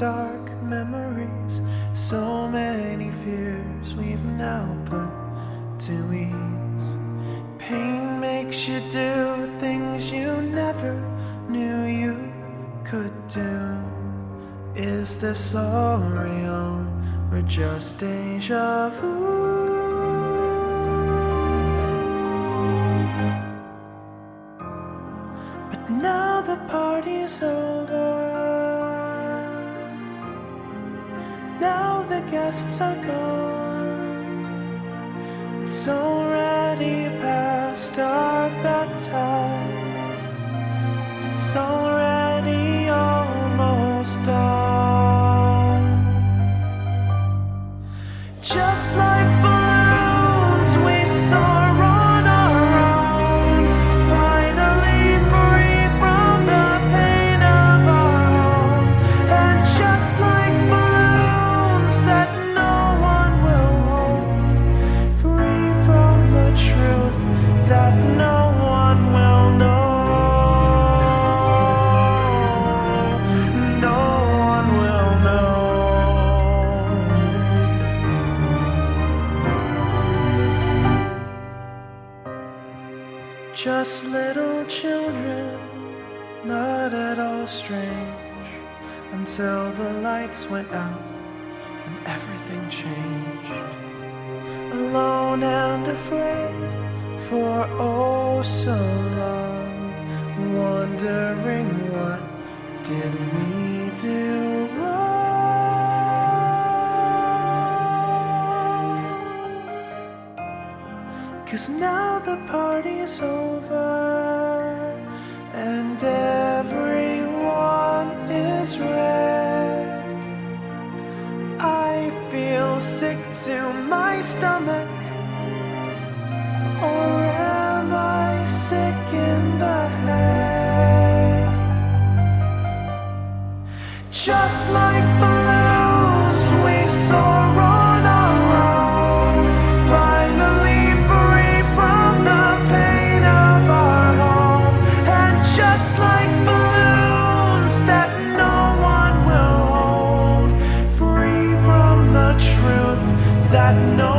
dark memories, so many fears we've now put to ease. Pain makes you do things you never knew you could do. Is this all real or just deja vu? But now the party's over. Guests are gone. It's already past our bedtime. It's already almost dawn. Just like Just little children, not at all strange, until the lights went out and everything changed. Alone and afraid for oh so long, wondering what did we do Cause now the party's over and everyone is red. I feel sick to my stomach. Or am I sick in the head? Just like that no